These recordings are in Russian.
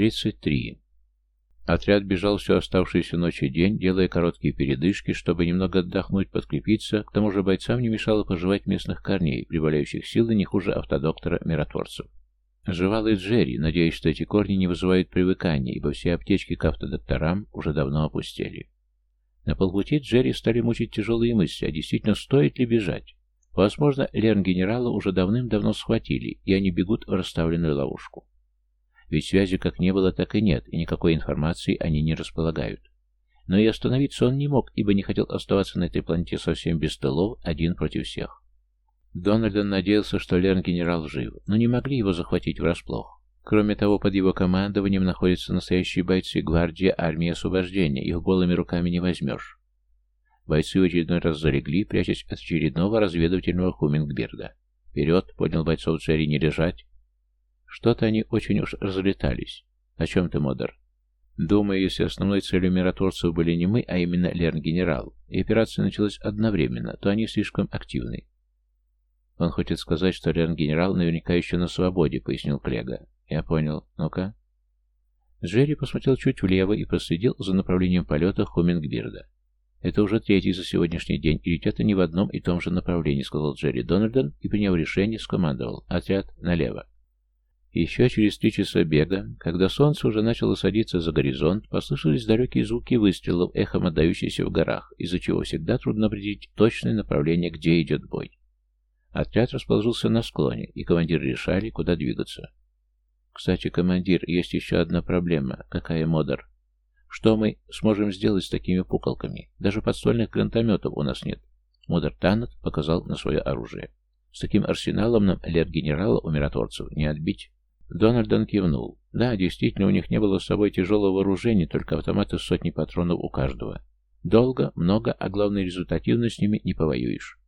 33. Отряд бежал всю оставшуюся ночь и день, делая короткие передышки, чтобы немного отдохнуть, подкрепиться. К тому же бойцам не мешало пожевать местных корней, прибавляющих силы не хуже автодоктора-миротворцев. Жевал и Джерри, надеясь, что эти корни не вызывают привыкания, ибо все аптечки к автодокторам уже давно опустели. На полпути Джерри стали мучить тяжелые мысли, а действительно стоит ли бежать. Возможно, Лерн-генерала уже давным-давно схватили, и они бегут в расставленную ловушку. Ведь связи как не было, так и нет, и никакой информации они не располагают. Но и остановиться он не мог, ибо не хотел оставаться на этой планете совсем без тылов, один против всех. Дональдон надеялся, что Лерн-генерал жив, но не могли его захватить врасплох. Кроме того, под его командованием находятся настоящие бойцы гвардии армии освобождения, их голыми руками не возьмешь. Бойцы в очередной раз залегли, прячась от очередного разведывательного Хумингберда. «Вперед!» — поднял бойцов Церри не лежать, что-то они очень уж разлетались. О чем ты, Модер? Думаю, если основной целью миротворцев были не мы, а именно Лерн-генерал, и операция началась одновременно, то они слишком активны. Он хочет сказать, что Лерн-генерал наверняка еще на свободе, пояснил Клега. Я понял. Ну-ка. Джерри посмотрел чуть влево и проследил за направлением полета Хумингбирда. «Это уже третий за сегодняшний день, и летят они в одном и том же направлении», — сказал Джерри Дональдон и, приняв решение, скомандовал. «Отряд налево». Еще через три часа бега, когда солнце уже начало садиться за горизонт, послышались далекие звуки выстрелов, эхом отдающиеся в горах, из-за чего всегда трудно определить точное направление, где идет бой. Отряд расположился на склоне, и командиры решали, куда двигаться. «Кстати, командир, есть еще одна проблема. Какая, Модер? Что мы сможем сделать с такими пуколками? Даже подствольных гранатометов у нас нет». Модер Таннет показал на свое оружие. «С таким арсеналом нам лет-генерала у миротворцев не отбить». Дональдон кивнул. Да, действительно, у них не было с собой тяжелого вооружения, только автоматы с сотней патронов у каждого. Долго, много, а главное, результативно с ними не повоюешь.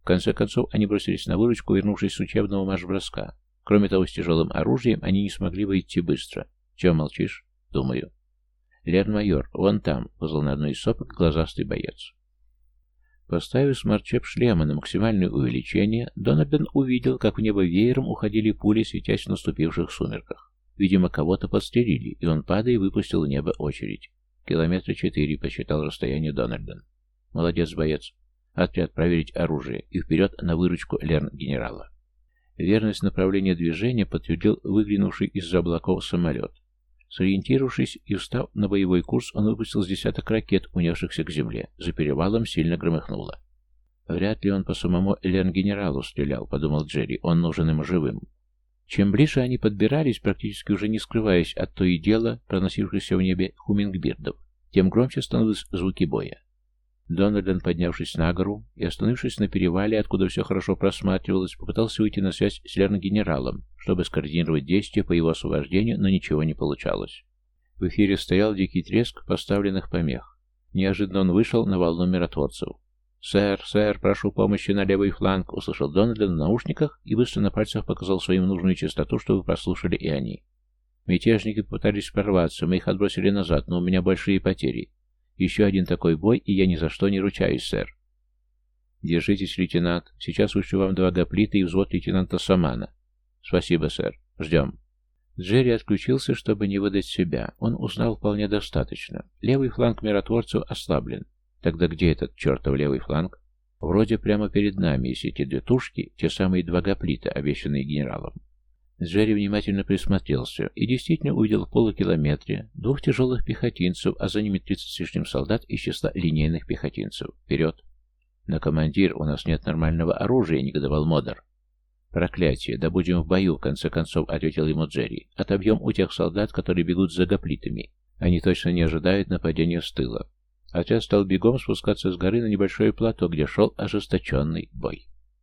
В конце концов, они бросились на выручку, вернувшись с учебного марш-броска. Кроме того, с тяжелым оружием они не смогли бы идти быстро. Чего молчишь? Думаю. Лерн-майор, вон там, позвал на одной из сопок глазастый боец. Поставив смарчеп шлема на максимальное увеличение, Дональден увидел, как в небо веером уходили пули, светясь в наступивших сумерках. Видимо, кого-то подстрелили, и он, падая, выпустил в небо очередь. Километра четыре, посчитал расстояние Дональден. Молодец, боец. Отряд проверить оружие и вперед на выручку Лерн-генерала. Верность направления движения подтвердил выглянувший из-за облаков самолет. Сориентировавшись и встав на боевой курс, он выпустил с десяток ракет, унесшихся к земле. За перевалом сильно громыхнуло. «Вряд ли он по самому Элен-генералу стрелял», — подумал Джерри. «Он нужен им живым». Чем ближе они подбирались, практически уже не скрываясь от то и дела, проносившихся в небе хумингбирдов, тем громче становились звуки боя. Дональден, поднявшись на гору и остановившись на перевале, откуда все хорошо просматривалось, попытался выйти на связь с Лерн-генералом, чтобы скоординировать действия по его освобождению, но ничего не получалось. В эфире стоял дикий треск поставленных помех. Неожиданно он вышел на волну миротворцев. «Сэр, сэр, прошу помощи на левый фланг», — услышал Дональден в наушниках и быстро на пальцах показал своим нужную частоту, чтобы прослушали и они. Мятежники попытались прорваться, мы их отбросили назад, но у меня большие потери. Еще один такой бой, и я ни за что не ручаюсь, сэр. Держитесь, лейтенант. Сейчас вышлю вам два гоплита и взвод лейтенанта Самана. Спасибо, сэр. Ждем. Джерри отключился, чтобы не выдать себя. Он узнал вполне достаточно. Левый фланг миротворцев ослаблен. Тогда где этот чертов левый фланг? Вроде прямо перед нами, если эти две тушки, те самые два гоплита, обещанные генералом. Джерри внимательно присмотрелся и действительно увидел в полукилометре двух тяжелых пехотинцев, а за ними тридцать с лишним солдат из числа линейных пехотинцев. Вперед! «Но, командир, у нас нет нормального оружия», — негодовал Модер. «Проклятие! Да будем в бою!» — в конце концов ответил ему Джерри. «Отобьем у тех солдат, которые бегут за гоплитами. Они точно не ожидают нападения с тыла». Отряд стал бегом спускаться с горы на небольшое плато, где шел ожесточенный бой.